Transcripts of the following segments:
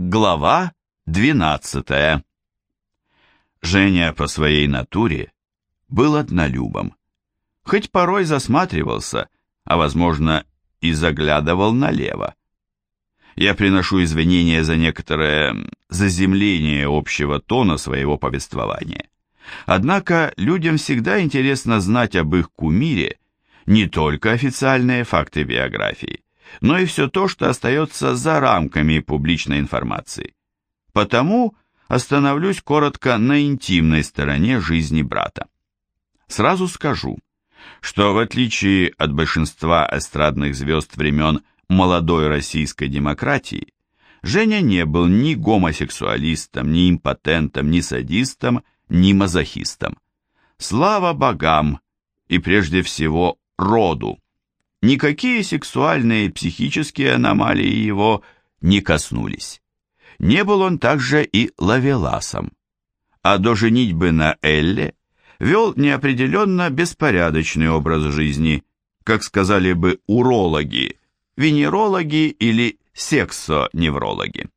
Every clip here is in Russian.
Глава 12 Женя по своей натуре был однолюбом, хоть порой засматривался, а, возможно, и заглядывал налево. Я приношу извинения за некоторое заземление общего тона своего повествования. Однако людям всегда интересно знать об их кумире не только официальные факты биографии, но и все то, что остается за рамками публичной информации. Потому остановлюсь коротко на интимной стороне жизни брата. Сразу скажу, что в отличие от большинства эстрадных звезд времен молодой российской демократии, Женя не был ни гомосексуалистом, ни импотентом, ни садистом, ни мазохистом. Слава богам и прежде всего роду, Никакие сексуальные и психические аномалии его не коснулись. Не был он также и лавеласом. А до женитьбы на Элле вел неопределенно беспорядочный образ жизни, как сказали бы урологи, венерологи или сексоневрологи.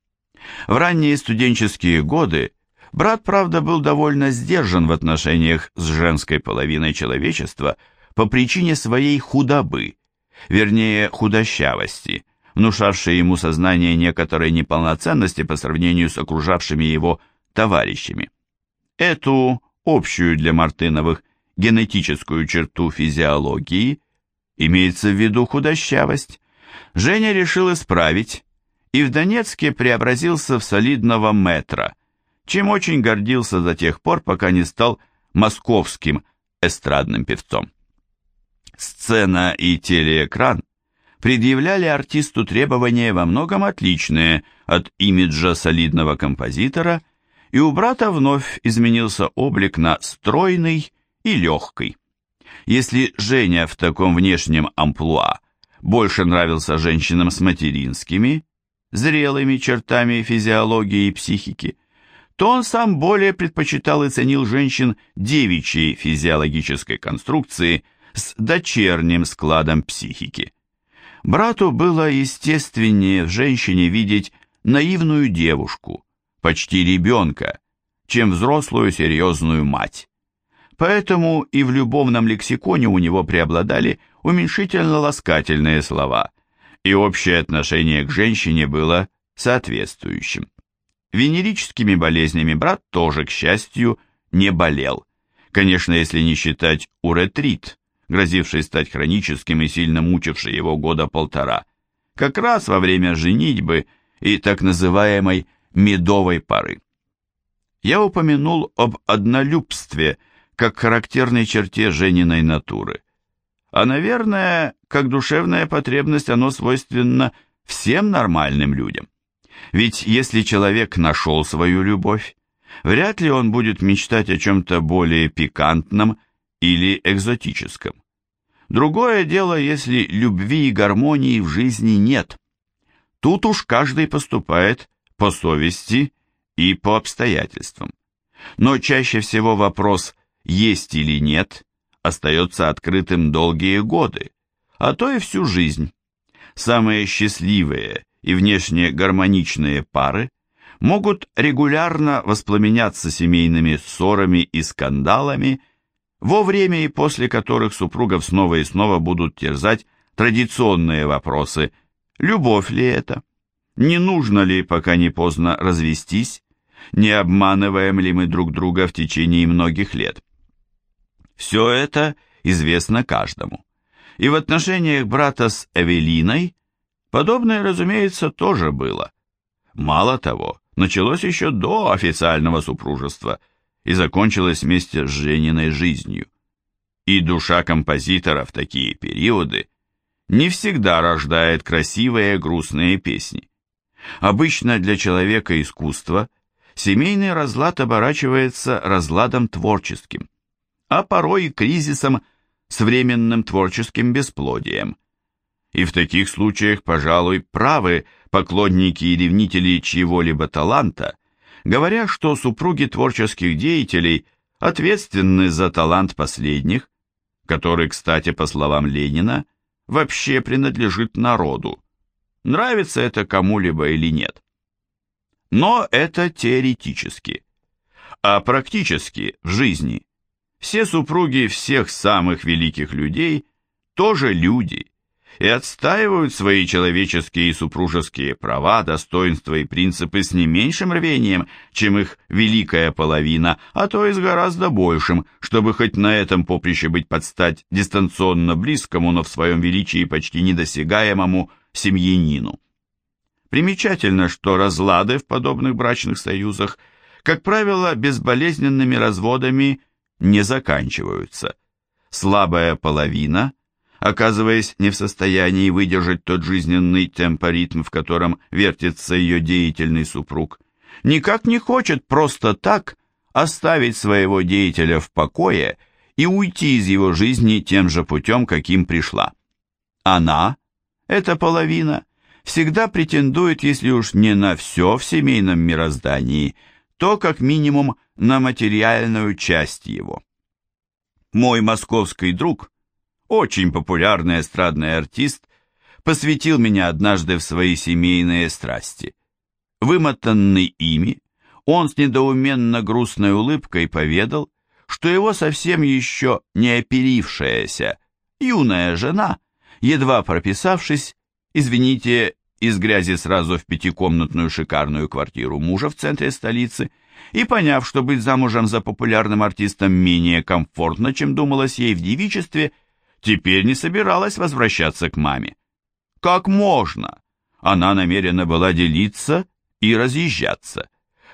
В ранние студенческие годы брат, правда, был довольно сдержан в отношениях с женской половиной человечества по причине своей худобы, вернее худощавости, внушавшей ему сознание некоторой неполноценности по сравнению с окружавшими его товарищами. Эту общую для Мартыновых генетическую черту физиологии, имеется в виду худощавость, Женя решил исправить и в Донецке преобразился в солидного метра, чем очень гордился до тех пор, пока не стал московским эстрадным певцом сцена и телеэкран предъявляли артисту требования во многом отличные от имиджа солидного композитора, и у брата вновь изменился облик на стройный и легкий. Если Женя в таком внешнем амплуа больше нравился женщинам с материнскими, зрелыми чертами физиологии и психики, то он сам более предпочитал и ценил женщин девичьей физиологической конструкции – с дочерним складом психики. Брату было естественнее в женщине видеть наивную девушку, почти ребенка, чем взрослую серьезную мать. Поэтому и в любовном лексиконе у него преобладали уменьшительно-ласкательные слова, и общее отношение к женщине было соответствующим. Венерическими болезнями брат тоже, к счастью, не болел. Конечно, если не считать уретрит, грозивший стать хроническим и сильно мучивший его года полтора, как раз во время женитьбы и так называемой медовой поры. Я упомянул об однолюбстве как характерной черте Жениной натуры. А, наверное, как душевная потребность оно свойственно всем нормальным людям. Ведь если человек нашел свою любовь, вряд ли он будет мечтать о чем-то более пикантном или экзотическом. Другое дело, если любви и гармонии в жизни нет. Тут уж каждый поступает по совести и по обстоятельствам. Но чаще всего вопрос «есть или нет» остается открытым долгие годы, а то и всю жизнь. Самые счастливые и внешне гармоничные пары могут регулярно воспламеняться семейными ссорами и скандалами во время и после которых супругов снова и снова будут терзать традиционные вопросы «любовь ли это?», «не нужно ли, пока не поздно, развестись?», «не обманываем ли мы друг друга в течение многих лет?». Все это известно каждому. И в отношениях брата с Эвелиной подобное, разумеется, тоже было. Мало того, началось еще до официального супружества – и закончилась вместе с Жениной жизнью. И душа композитора в такие периоды не всегда рождает красивые грустные песни. Обычно для человека искусства семейный разлад оборачивается разладом творческим, а порой и кризисом с временным творческим бесплодием. И в таких случаях, пожалуй, правы поклонники и ревнители чьего-либо таланта, говоря, что супруги творческих деятелей ответственны за талант последних, который, кстати, по словам Ленина, вообще принадлежит народу, нравится это кому-либо или нет. Но это теоретически. А практически в жизни все супруги всех самых великих людей тоже люди и отстаивают свои человеческие и супружеские права, достоинства и принципы с не меньшим рвением, чем их великая половина, а то и с гораздо большим, чтобы хоть на этом поприще быть под стать дистанционно близкому, но в своем величии почти недосягаемому семьянину. Примечательно, что разлады в подобных брачных союзах, как правило, безболезненными разводами не заканчиваются. Слабая половина, оказываясь не в состоянии выдержать тот жизненный темпоритм, в котором вертится ее деятельный супруг, никак не хочет просто так оставить своего деятеля в покое и уйти из его жизни тем же путем, каким пришла. Она, эта половина, всегда претендует, если уж не на все в семейном мироздании, то как минимум на материальную часть его. Мой московский друг, очень популярный эстрадный артист, посвятил меня однажды в свои семейные страсти. Вымотанный ими, он с недоуменно грустной улыбкой поведал, что его совсем еще не оперившаяся юная жена, едва прописавшись, извините, из грязи сразу в пятикомнатную шикарную квартиру мужа в центре столицы, и поняв, что быть замужем за популярным артистом менее комфортно, чем думалось ей в девичестве, теперь не собиралась возвращаться к маме. Как можно? Она намерена была делиться и разъезжаться.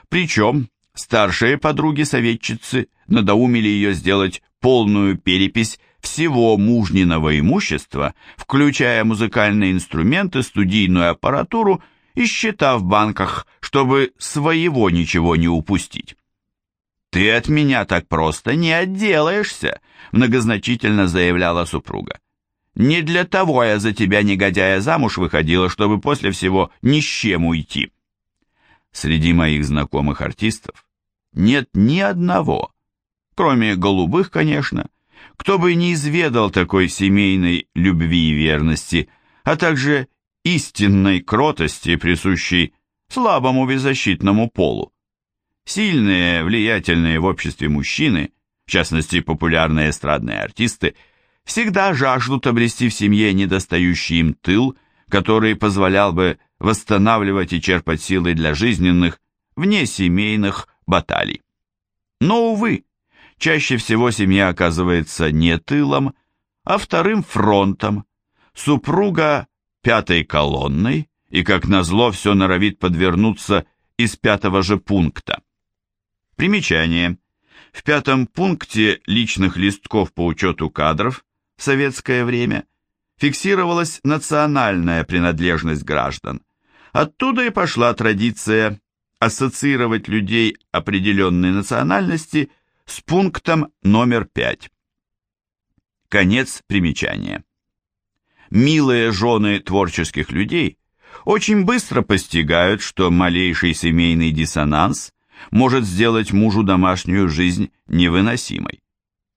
Причем старшие подруги-советчицы надоумили ее сделать полную перепись всего мужниного имущества, включая музыкальные инструменты, студийную аппаратуру и счета в банках, чтобы своего ничего не упустить. «Ты от меня так просто не отделаешься», — многозначительно заявляла супруга. «Не для того я за тебя, негодяя, замуж выходила, чтобы после всего ни с чем уйти». Среди моих знакомых артистов нет ни одного, кроме голубых, конечно, кто бы не изведал такой семейной любви и верности, а также истинной кротости, присущей слабому беззащитному полу. Сильные, влиятельные в обществе мужчины, в частности популярные эстрадные артисты, всегда жаждут обрести в семье недостающий им тыл, который позволял бы восстанавливать и черпать силы для жизненных, вне семейных баталий. Но, увы, Чаще всего семья оказывается не тылом, а вторым фронтом. Супруга пятой колонной, и, как назло, все норовит подвернуться из пятого же пункта. Примечание. В пятом пункте личных листков по учету кадров в советское время фиксировалась национальная принадлежность граждан. Оттуда и пошла традиция ассоциировать людей определенной национальности с пунктом номер 5. Конец примечания. Милые жены творческих людей очень быстро постигают, что малейший семейный диссонанс может сделать мужу домашнюю жизнь невыносимой.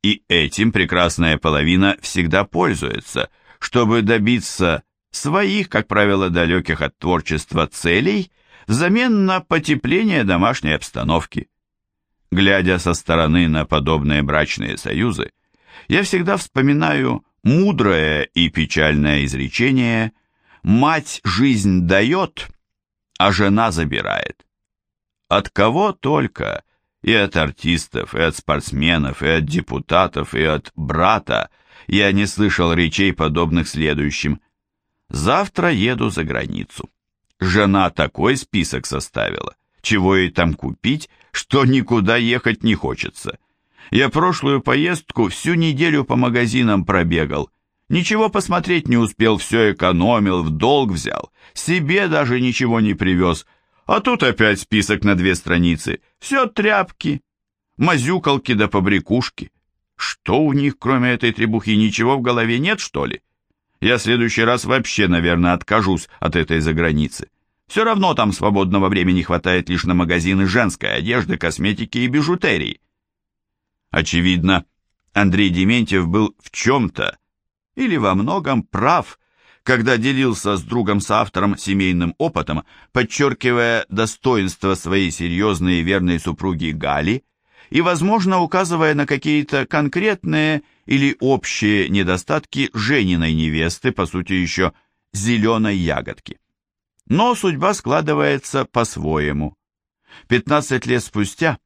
И этим прекрасная половина всегда пользуется, чтобы добиться своих, как правило, далеких от творчества целей взамен на потепление домашней обстановки. Глядя со стороны на подобные брачные союзы, я всегда вспоминаю мудрое и печальное изречение «Мать жизнь дает, а жена забирает». От кого только, и от артистов, и от спортсменов, и от депутатов, и от брата, я не слышал речей, подобных следующим. «Завтра еду за границу». Жена такой список составила, чего ей там купить, что никуда ехать не хочется. Я прошлую поездку всю неделю по магазинам пробегал. Ничего посмотреть не успел, все экономил, в долг взял. Себе даже ничего не привез. А тут опять список на две страницы. Все тряпки, мазюкалки да побрякушки. Что у них, кроме этой требухи, ничего в голове нет, что ли? Я в следующий раз вообще, наверное, откажусь от этой заграницы. Все равно там свободного времени хватает лишь на магазины женской одежды, косметики и бижутерии. Очевидно, Андрей Дементьев был в чем-то или во многом прав, когда делился с другом-соавтором семейным опытом, подчеркивая достоинство своей серьезной и верной супруги Гали и, возможно, указывая на какие-то конкретные или общие недостатки Жениной невесты, по сути еще зеленой ягодки. Но судьба складывается по-своему. 15 лет спустя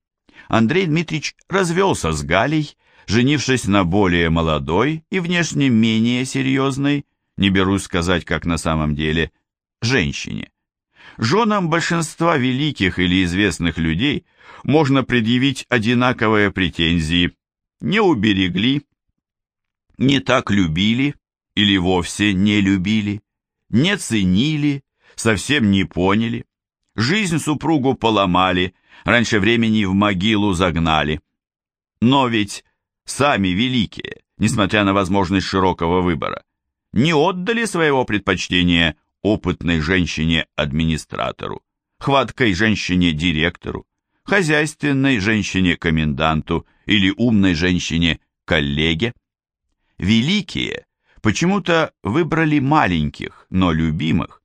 Андрей Дмитриевич развелся с Галей, женившись на более молодой и внешне менее серьезной, не берусь сказать, как на самом деле, женщине. Женам большинства великих или известных людей можно предъявить одинаковые претензии. Не уберегли, не так любили или вовсе не любили, не ценили, совсем не поняли, жизнь супругу поломали, раньше времени в могилу загнали. Но ведь сами великие, несмотря на возможность широкого выбора, не отдали своего предпочтения опытной женщине-администратору, хваткой женщине-директору, хозяйственной женщине-коменданту или умной женщине-коллеге. Великие почему-то выбрали маленьких, но любимых,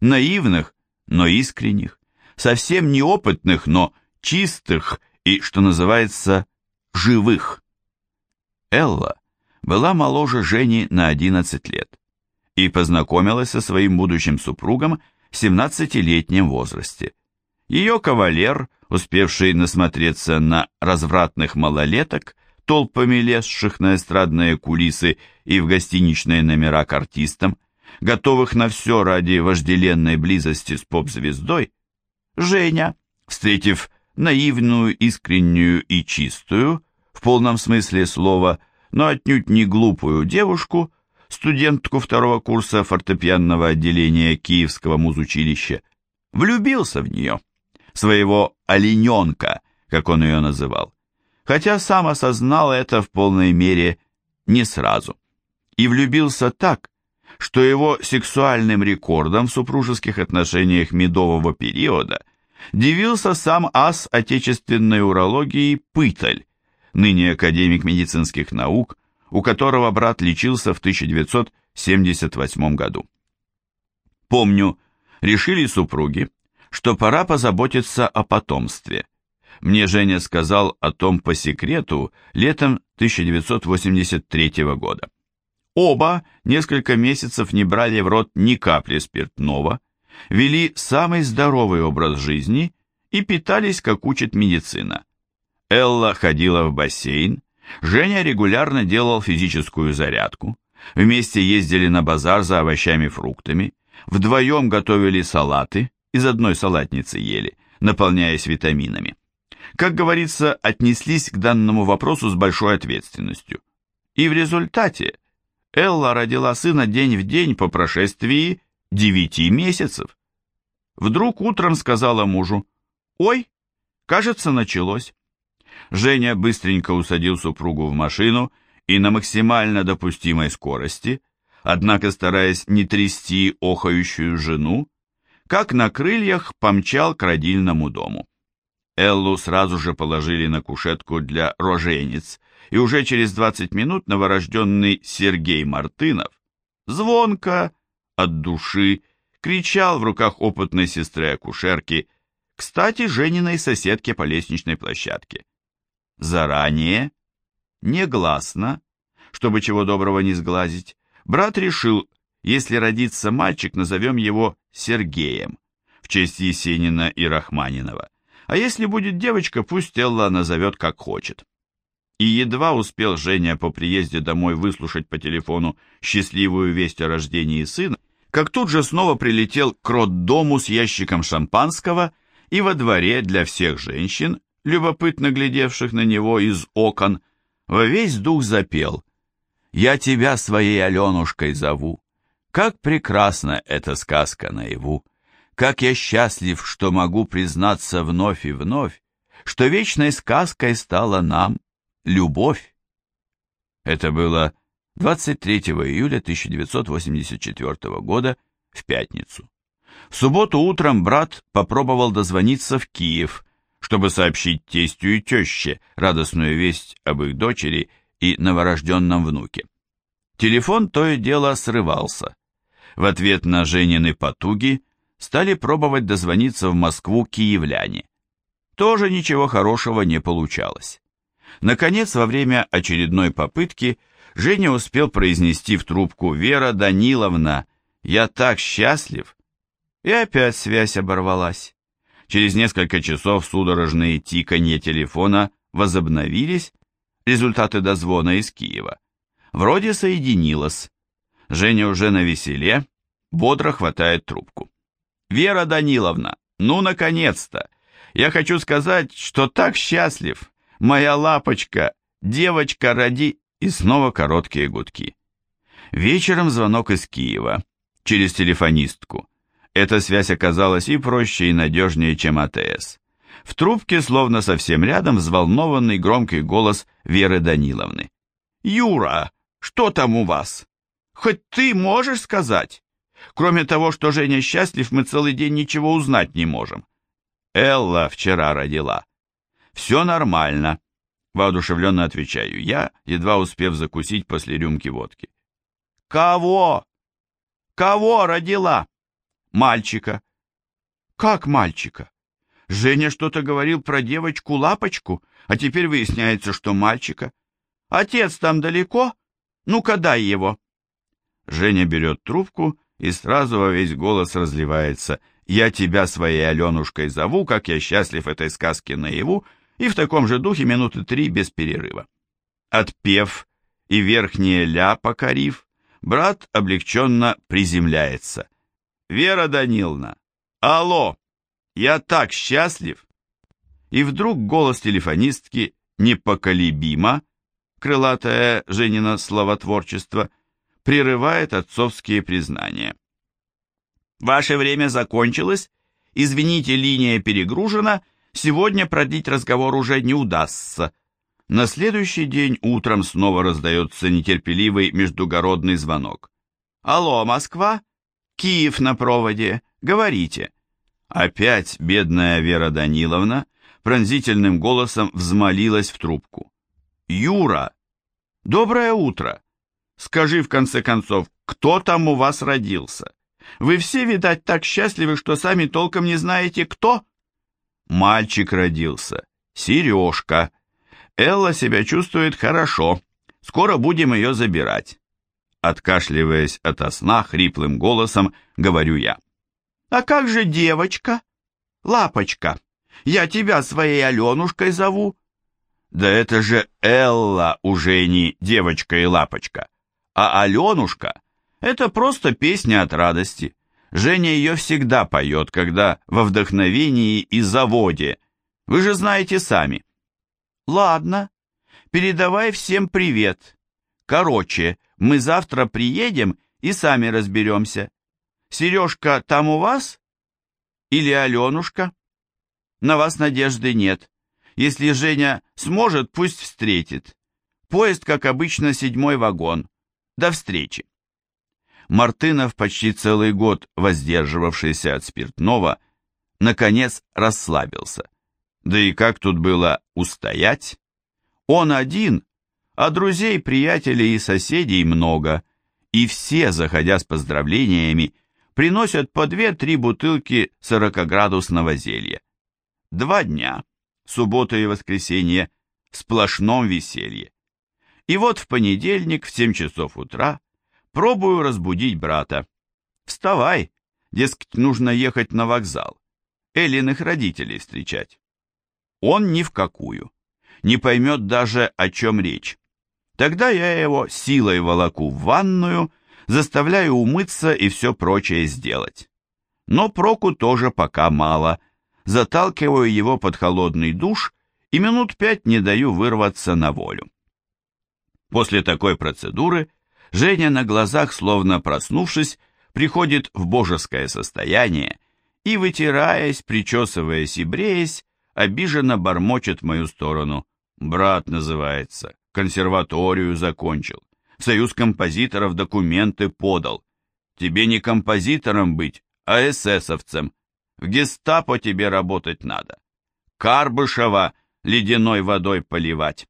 наивных, но искренних, совсем неопытных, но чистых и, что называется, живых. Элла была моложе Жени на 11 лет и познакомилась со своим будущим супругом в 17-летнем возрасте. Ее кавалер, успевший насмотреться на развратных малолеток, толпами лезших на эстрадные кулисы и в гостиничные номера к артистам, готовых на все ради вожделенной близости с поп-звездой, Женя, встретив наивную, искреннюю и чистую, в полном смысле слова, но отнюдь не глупую девушку, студентку второго курса фортепианного отделения Киевского музучилища, влюбился в нее, своего олененка, как он ее называл, хотя сам осознал это в полной мере не сразу. И влюбился так, что его сексуальным рекордом в супружеских отношениях медового периода дивился сам ас отечественной урологии Пыталь, ныне академик медицинских наук, у которого брат лечился в 1978 году. Помню, решили супруги, что пора позаботиться о потомстве. Мне Женя сказал о том по секрету летом 1983 года. Оба несколько месяцев не брали в рот ни капли спиртного, вели самый здоровый образ жизни и питались, как учит медицина. Элла ходила в бассейн, Женя регулярно делал физическую зарядку, вместе ездили на базар за овощами и фруктами, вдвоем готовили салаты, из одной салатницы ели, наполняясь витаминами. Как говорится, отнеслись к данному вопросу с большой ответственностью. И в результате Элла родила сына день в день по прошествии девяти месяцев. Вдруг утром сказала мужу, «Ой, кажется, началось». Женя быстренько усадил супругу в машину и на максимально допустимой скорости, однако стараясь не трясти охающую жену, как на крыльях помчал к родильному дому. Эллу сразу же положили на кушетку для роженец, и уже через 20 минут новорожденный Сергей Мартынов звонко, от души, кричал в руках опытной сестры-акушерки, кстати, Жениной соседке по лестничной площадке. Заранее, негласно, чтобы чего доброго не сглазить, брат решил, если родится мальчик, назовем его Сергеем, в честь Есенина и Рахманинова. А если будет девочка, пусть Элла назовет как хочет. И едва успел Женя по приезде домой выслушать по телефону счастливую весть о рождении сына, как тут же снова прилетел к роддому с ящиком шампанского и во дворе для всех женщин, любопытно глядевших на него из окон, во весь дух запел «Я тебя своей Аленушкой зову, как прекрасна эта сказка наяву! Как я счастлив, что могу признаться вновь и вновь, что вечной сказкой стала нам любовь. Это было 23 июля 1984 года в пятницу. В субботу утром брат попробовал дозвониться в Киев, чтобы сообщить тестю и теще радостную весть об их дочери и новорожденном внуке. Телефон то и дело срывался. В ответ на Женины потуги стали пробовать дозвониться в Москву киевляне. Тоже ничего хорошего не получалось. Наконец, во время очередной попытки Женя успел произнести в трубку «Вера Даниловна, я так счастлив!» И опять связь оборвалась. Через несколько часов судорожные тиканье телефона возобновились, результаты дозвона из Киева. Вроде соединилось. Женя уже на веселе, бодро хватает трубку. «Вера Даниловна, ну, наконец-то! Я хочу сказать, что так счастлив! Моя лапочка, девочка, роди...» И снова короткие гудки. Вечером звонок из Киева, через телефонистку. Эта связь оказалась и проще, и надежнее, чем АТС. В трубке, словно совсем рядом, взволнованный громкий голос Веры Даниловны. «Юра, что там у вас? Хоть ты можешь сказать? Кроме того, что Женя счастлив, мы целый день ничего узнать не можем. Элла вчера родила. Все нормально. Воодушевленно отвечаю я, едва успев закусить после рюмки водки. Кого? Кого родила? Мальчика. Как мальчика? Женя что-то говорил про девочку-лапочку, а теперь выясняется, что мальчика. Отец там далеко? Ну-ка дай его. Женя берет трубку и сразу во весь голос разливается. «Я тебя своей Аленушкой зову, как я счастлив этой сказке наяву», и в таком же духе минуты три без перерыва. Отпев и верхнее ля покорив, брат облегченно приземляется. «Вера Даниловна! Алло! Я так счастлив!» И вдруг голос телефонистки непоколебимо, крылатое Женина словотворчество, прерывает отцовские признания. «Ваше время закончилось, извините, линия перегружена, Сегодня продлить разговор уже не удастся. На следующий день утром снова раздается нетерпеливый междугородный звонок. «Алло, Москва? Киев на проводе. Говорите». Опять бедная Вера Даниловна пронзительным голосом взмолилась в трубку. «Юра! Доброе утро! Скажи, в конце концов, кто там у вас родился? Вы все, видать, так счастливы, что сами толком не знаете, кто?» Мальчик родился. Сережка. Элла себя чувствует хорошо. Скоро будем ее забирать. Откашливаясь ото сна, хриплым голосом говорю я. А как же девочка? Лапочка. Я тебя своей Аленушкой зову. Да это же Элла уже не девочка и лапочка. А Аленушка — это просто песня от радости. Женя ее всегда поет, когда во вдохновении и заводе. Вы же знаете сами. Ладно, передавай всем привет. Короче, мы завтра приедем и сами разберемся. Сережка там у вас? Или Аленушка? На вас надежды нет. Если Женя сможет, пусть встретит. Поезд, как обычно, седьмой вагон. До встречи. Мартынов, почти целый год воздерживавшийся от спиртного, наконец расслабился. Да и как тут было устоять? Он один, а друзей, приятелей и соседей много, и все, заходя с поздравлениями, приносят по две-три бутылки сорокоградусного зелья. Два дня, суббота и воскресенье, в сплошном веселье. И вот в понедельник в семь часов утра Пробую разбудить брата. «Вставай!» Дескать, нужно ехать на вокзал. Эллиных родителей встречать. Он ни в какую. Не поймет даже, о чем речь. Тогда я его силой волоку в ванную, заставляю умыться и все прочее сделать. Но проку тоже пока мало. Заталкиваю его под холодный душ и минут пять не даю вырваться на волю. После такой процедуры Женя на глазах, словно проснувшись, приходит в божеское состояние и, вытираясь, причесываясь и бреясь, обиженно бормочет в мою сторону. «Брат называется, консерваторию закончил, союз композиторов документы подал. Тебе не композитором быть, а эсэсовцем. В гестапо тебе работать надо. Карбышева ледяной водой поливать».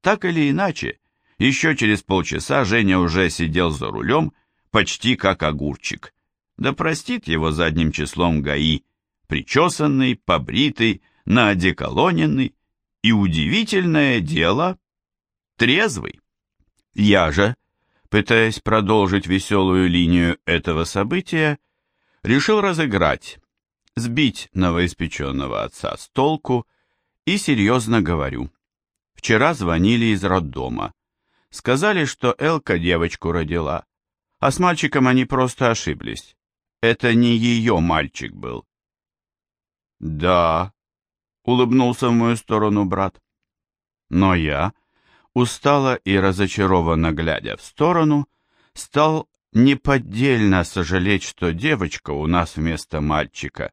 Так или иначе, еще через полчаса Женя уже сидел за рулем, почти как огурчик. Да простит его задним числом ГАИ, причесанный, побритый, наодеколоненный и, удивительное дело, трезвый. Я же, пытаясь продолжить веселую линию этого события, решил разыграть, сбить новоиспеченного отца с толку и серьезно говорю. Вчера звонили из роддома. Сказали, что Элка девочку родила, а с мальчиком они просто ошиблись. Это не ее мальчик был. «Да», — улыбнулся в мою сторону брат. Но я, устало и разочарованно глядя в сторону, стал неподдельно сожалеть, что девочка у нас вместо мальчика,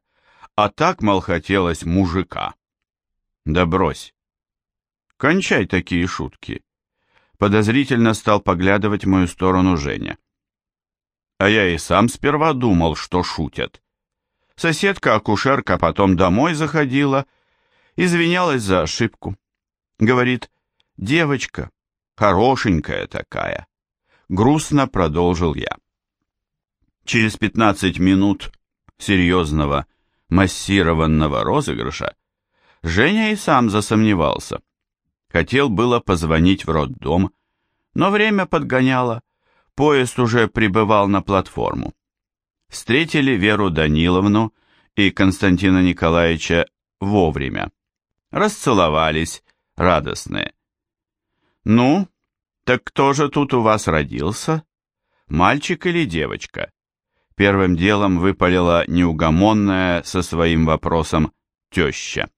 а так, мол, хотелось мужика. Да брось. Кончай такие шутки. Подозрительно стал поглядывать в мою сторону Женя. А я и сам сперва думал, что шутят. Соседка-акушерка потом домой заходила, извинялась за ошибку. Говорит, девочка, хорошенькая такая. Грустно продолжил я. Через пятнадцать минут серьезного, массированного розыгрыша Женя и сам засомневался. Хотел было позвонить в роддом, но время подгоняло, поезд уже прибывал на платформу встретили Веру Даниловну и Константина Николаевича вовремя. Расцеловались, радостные. «Ну, так кто же тут у вас родился? Мальчик или девочка?» Первым делом выпалила неугомонная со своим вопросом теща.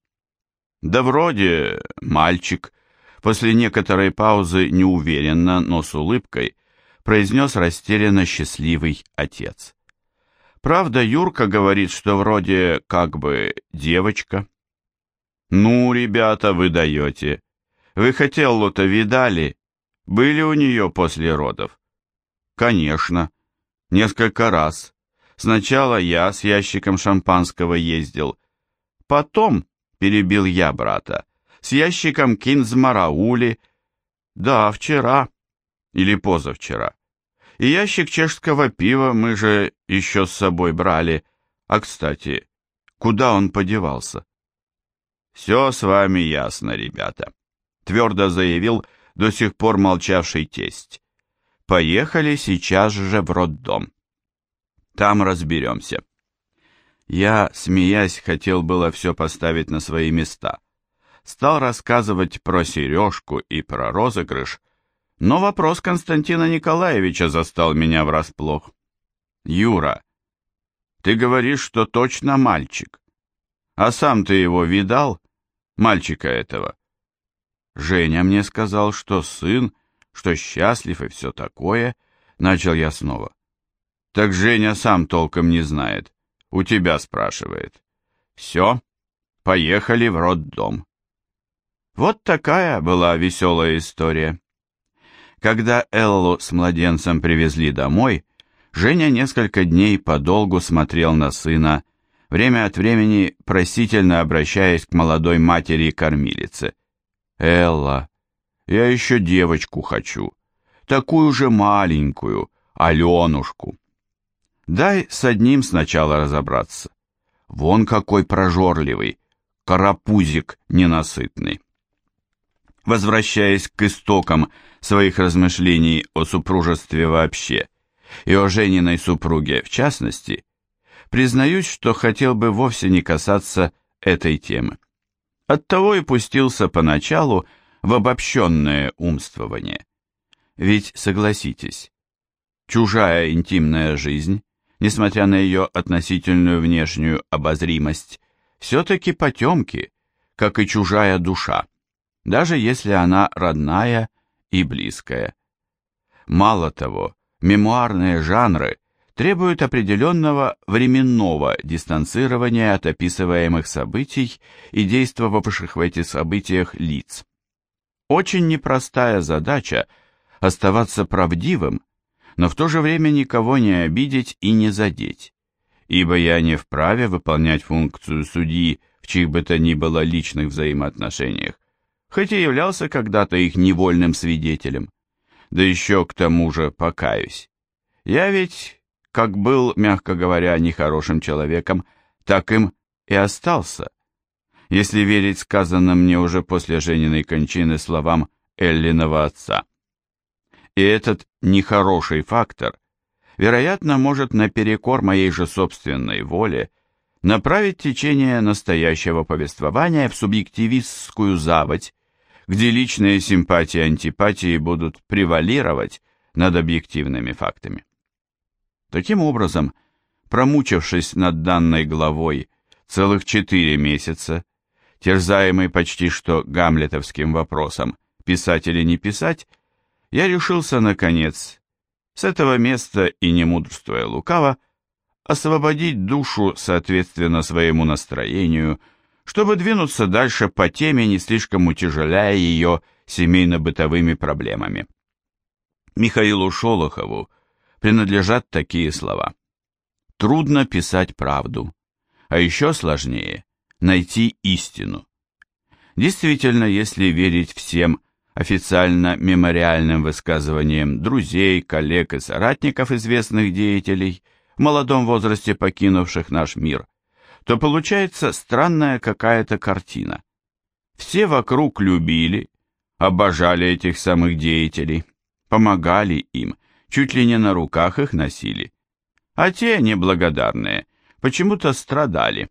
«Да вроде мальчик», после некоторой паузы неуверенно, но с улыбкой, произнес растерянно счастливый отец. Правда, Юрка говорит, что вроде как бы девочка. Ну, ребята, вы даете. Вы Хотеллу-то видали? Были у нее после родов? Конечно. Несколько раз. Сначала я с ящиком шампанского ездил. Потом, перебил я брата, с ящиком кинзмараули. Да, вчера. Или позавчера. И ящик чешского пива мы же еще с собой брали. А, кстати, куда он подевался? Все с вами ясно, ребята, твердо заявил до сих пор молчавший тесть. Поехали сейчас же в роддом. Там разберемся. Я, смеясь, хотел было все поставить на свои места. Стал рассказывать про сережку и про розыгрыш, но вопрос Константина Николаевича застал меня врасплох. «Юра, ты говоришь, что точно мальчик. А сам ты его видал, мальчика этого?» Женя мне сказал, что сын, что счастлив и все такое. Начал я снова. Так Женя сам толком не знает. У тебя спрашивает. Все, поехали в роддом. Вот такая была веселая история. Когда Эллу с младенцем привезли домой, Женя несколько дней подолгу смотрел на сына, время от времени просительно обращаясь к молодой матери и кормилице. «Элла, я еще девочку хочу, такую же маленькую, Аленушку. Дай с одним сначала разобраться. Вон какой прожорливый, карапузик ненасытный». Возвращаясь к истокам своих размышлений о супружестве вообще и о Жениной супруге в частности, признаюсь, что хотел бы вовсе не касаться этой темы. Оттого и пустился поначалу в обобщенное умствование. Ведь, согласитесь, чужая интимная жизнь, несмотря на ее относительную внешнюю обозримость, все-таки потемки, как и чужая душа даже если она родная и близкая. Мало того, мемуарные жанры требуют определенного временного дистанцирования от описываемых событий и действовавших в этих событиях лиц. Очень непростая задача оставаться правдивым, но в то же время никого не обидеть и не задеть, ибо я не вправе выполнять функцию судьи в чьих бы то ни было личных взаимоотношениях, хоть и являлся когда-то их невольным свидетелем. Да еще к тому же покаюсь. Я ведь, как был, мягко говоря, нехорошим человеком, так им и остался. Если верить сказанным мне уже после Жениной кончины словам Эллиного отца. И этот нехороший фактор, вероятно, может наперекор моей же собственной воле направить течение настоящего повествования в субъективистскую заводь, где личные симпатии и антипатии будут превалировать над объективными фактами. Таким образом, промучившись над данной главой целых четыре месяца, терзаемый почти что гамлетовским вопросом «писать или не писать», я решился, наконец, с этого места и не мудрствуя лукаво, освободить душу соответственно своему настроению, чтобы двинуться дальше по теме, не слишком утяжеляя ее семейно-бытовыми проблемами. Михаилу Шолохову принадлежат такие слова. Трудно писать правду, а еще сложнее найти истину. Действительно, если верить всем официально мемориальным высказываниям друзей, коллег и соратников известных деятелей, в молодом возрасте покинувших наш мир, то получается странная какая-то картина. Все вокруг любили, обожали этих самых деятелей, помогали им, чуть ли не на руках их носили. А те, неблагодарные, почему-то страдали,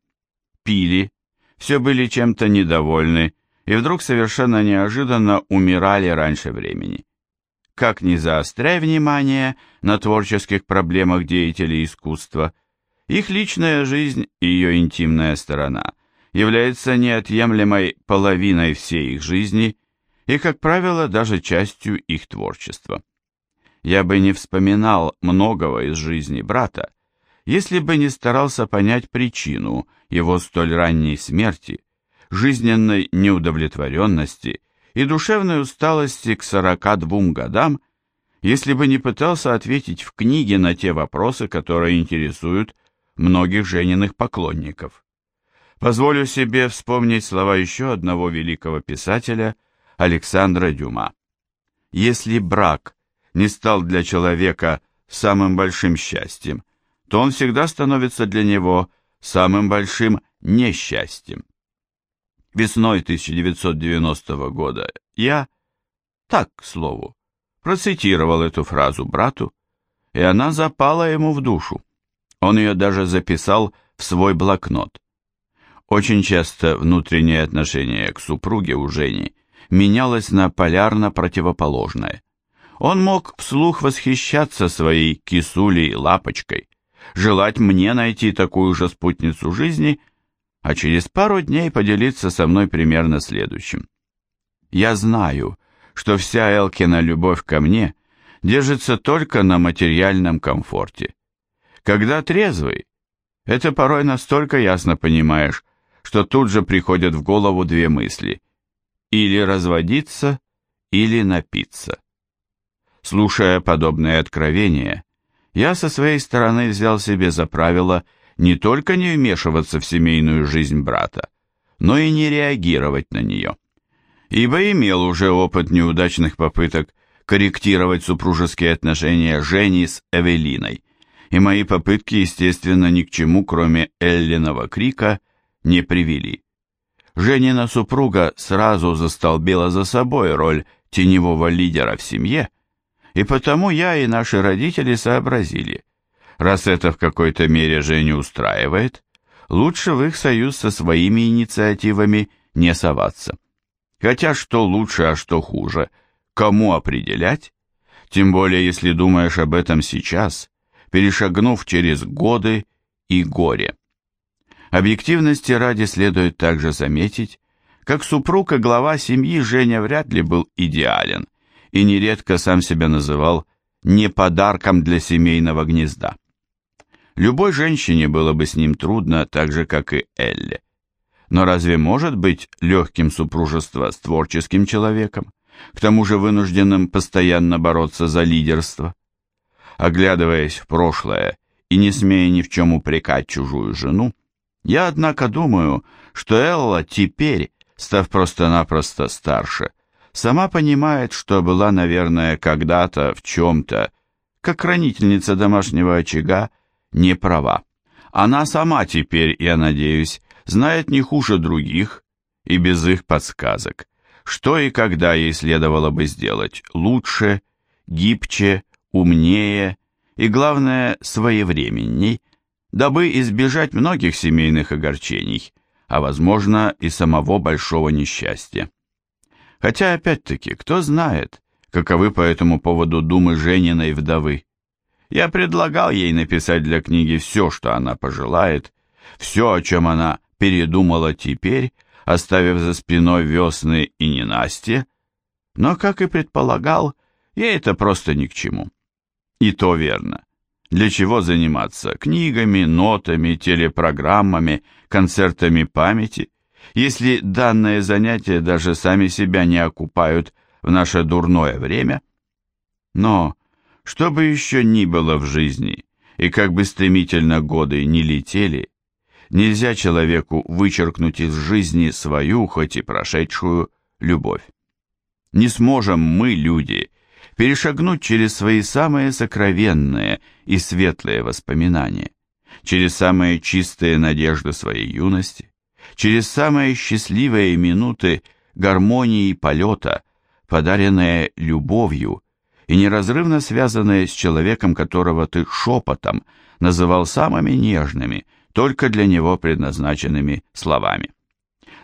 пили, все были чем-то недовольны и вдруг совершенно неожиданно умирали раньше времени. Как ни заостряй внимание на творческих проблемах деятелей искусства, их личная жизнь и ее интимная сторона является неотъемлемой половиной всей их жизни и, как правило, даже частью их творчества. Я бы не вспоминал многого из жизни брата, если бы не старался понять причину его столь ранней смерти, жизненной неудовлетворенности и душевной усталости к 42 годам, если бы не пытался ответить в книге на те вопросы, которые интересуют многих Жениных поклонников. Позволю себе вспомнить слова еще одного великого писателя Александра Дюма. Если брак не стал для человека самым большим счастьем, то он всегда становится для него самым большим несчастьем. Весной 1990 года я, так, к слову, процитировал эту фразу брату, и она запала ему в душу. Он ее даже записал в свой блокнот. Очень часто внутреннее отношение к супруге у Жени менялось на полярно противоположное. Он мог вслух восхищаться своей кисулей лапочкой, желать мне найти такую же спутницу жизни, а через пару дней поделиться со мной примерно следующим. Я знаю, что вся Элкина любовь ко мне держится только на материальном комфорте. Когда трезвый, это порой настолько ясно понимаешь, что тут же приходят в голову две мысли – или разводиться, или напиться. Слушая подобные откровения, я со своей стороны взял себе за правило не только не вмешиваться в семейную жизнь брата, но и не реагировать на нее. Ибо имел уже опыт неудачных попыток корректировать супружеские отношения Жени с Эвелиной, и мои попытки, естественно, ни к чему, кроме Эллиного крика, не привели. Женина супруга сразу застолбила за собой роль теневого лидера в семье, и потому я и наши родители сообразили, раз это в какой-то мере Женю устраивает, лучше в их союз со своими инициативами не соваться. Хотя что лучше, а что хуже, кому определять? Тем более, если думаешь об этом сейчас, перешагнув через годы и горе. Объективности ради следует также заметить, как супруг и глава семьи Женя вряд ли был идеален и нередко сам себя называл «не подарком для семейного гнезда». Любой женщине было бы с ним трудно, так же, как и Элле. Но разве может быть легким супружество с творческим человеком, к тому же вынужденным постоянно бороться за лидерство? Оглядываясь в прошлое и не смея ни в чем упрекать чужую жену, я, однако, думаю, что Элла теперь, став просто-напросто старше, сама понимает, что была, наверное, когда-то в чем-то, как хранительница домашнего очага, не права. Она сама теперь, я надеюсь, знает не хуже других и без их подсказок, что и когда ей следовало бы сделать лучше, гибче, умнее и, главное, своевременней, дабы избежать многих семейных огорчений, а, возможно, и самого большого несчастья. Хотя, опять-таки, кто знает, каковы по этому поводу думы Жениной вдовы. Я предлагал ей написать для книги все, что она пожелает, все, о чем она передумала теперь, оставив за спиной весны и ненастье, но, как и предполагал, ей это просто ни к чему. И то верно. Для чего заниматься книгами, нотами, телепрограммами, концертами памяти, если данное занятие даже сами себя не окупают в наше дурное время? Но, что бы еще ни было в жизни, и как бы стремительно годы не летели, нельзя человеку вычеркнуть из жизни свою, хоть и прошедшую, любовь. Не сможем мы, люди, перешагнуть через свои самые сокровенные и светлые воспоминания, через самые чистые надежды своей юности, через самые счастливые минуты гармонии полета, подаренные любовью и неразрывно связанные с человеком, которого ты шепотом называл самыми нежными, только для него предназначенными словами.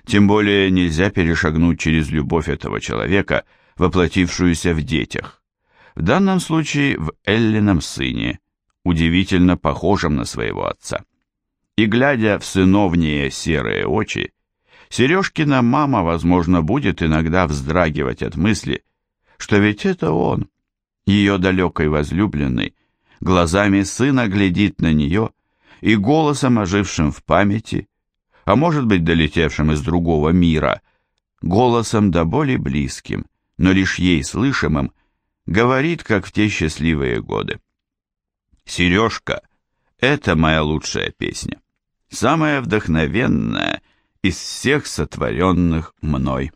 Тем более нельзя перешагнуть через любовь этого человека, воплотившуюся в детях. В данном случае в Эллином сыне, удивительно похожем на своего отца. И глядя в сыновние серые очи, Сережкина мама, возможно, будет иногда вздрагивать от мысли, что ведь это он, ее далекой возлюбленный, глазами сына глядит на нее и голосом, ожившим в памяти, а может быть, долетевшим из другого мира, голосом до боли близким, но лишь ей слышимым, говорит, как в те счастливые годы. «Сережка, это моя лучшая песня, самая вдохновенная из всех сотворенных мной».